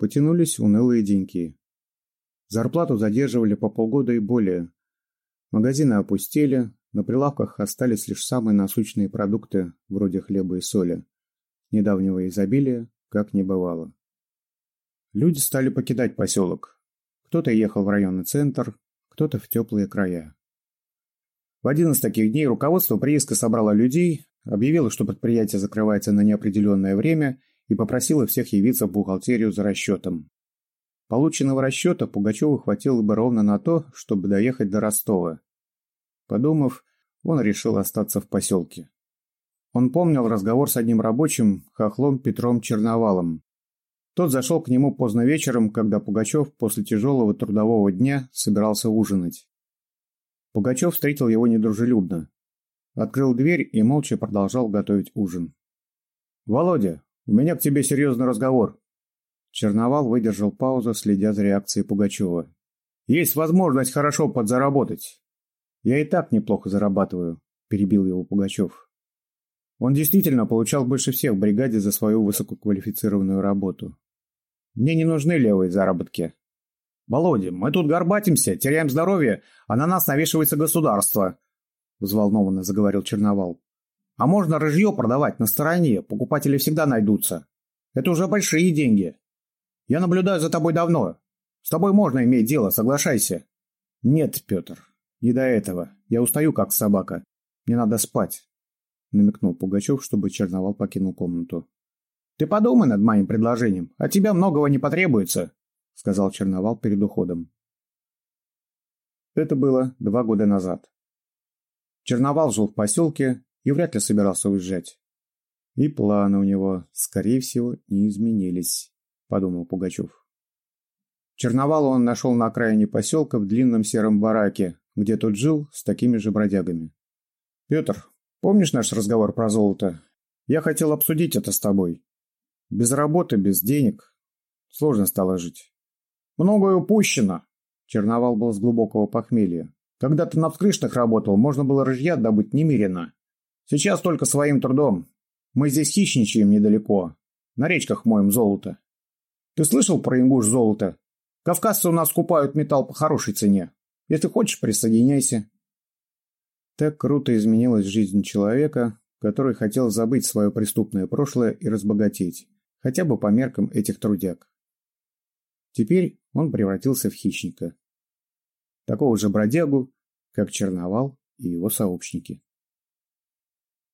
потянулись унылые деньки. Зарплату задерживали по полгода и более. Магазины опустели, на прилавках остались лишь самые насущные продукты, вроде хлеба и соли. Недавнего изобилия как не бывало. Люди стали покидать поселок. Кто-то ехал в районный центр, кто-то в теплые края. В один из таких дней руководство прииска собрало людей, объявило, что предприятие закрывается на неопределенное время и попросило всех явиться в бухгалтерию за расчетом. Полученного расчета Пугачеву хватило бы ровно на то, чтобы доехать до Ростова. Подумав, он решил остаться в поселке. Он помнил разговор с одним рабочим, хохлом Петром Черновалом. Тот зашел к нему поздно вечером, когда Пугачев после тяжелого трудового дня собирался ужинать. Пугачев встретил его недружелюбно. Открыл дверь и молча продолжал готовить ужин. «Володя, у меня к тебе серьезный разговор». Черновал выдержал паузу, следя за реакцией Пугачева. «Есть возможность хорошо подзаработать. Я и так неплохо зарабатываю», – перебил его Пугачев. Он действительно получал больше всех в бригаде за свою высококвалифицированную работу. «Мне не нужны левые заработки», «Володя, мы тут горбатимся, теряем здоровье, а на нас навешивается государство», — взволнованно заговорил Черновал. «А можно рыжье продавать на стороне, покупатели всегда найдутся. Это уже большие деньги. Я наблюдаю за тобой давно. С тобой можно иметь дело, соглашайся». «Нет, Петр, не до этого. Я устаю, как собака. Мне надо спать», — намекнул Пугачев, чтобы Черновал покинул комнату. «Ты подумай над моим предложением. От тебя многого не потребуется», — сказал Черновал перед уходом. Это было два года назад. Черновал жил в поселке и вряд ли собирался уезжать. И планы у него, скорее всего, не изменились, подумал Пугачев. Черновал он нашел на окраине поселка в длинном сером бараке, где тот жил с такими же бродягами. «Петр, помнишь наш разговор про золото? Я хотел обсудить это с тобой. Без работы, без денег. Сложно стало жить. Многое упущено. Черновал был с глубокого похмелья. Когда ты на вскрышных работал, можно было рыжья добыть немерено. Сейчас только своим трудом. Мы здесь хищничаем недалеко. На речках моем золото. Ты слышал про ингуш золото? Кавказцы у нас купают металл по хорошей цене. Если хочешь, присоединяйся. Так круто изменилась жизнь человека, который хотел забыть свое преступное прошлое и разбогатеть, хотя бы по меркам этих трудяг. Теперь он превратился в хищника. Такого же бродягу, как Черновал и его сообщники.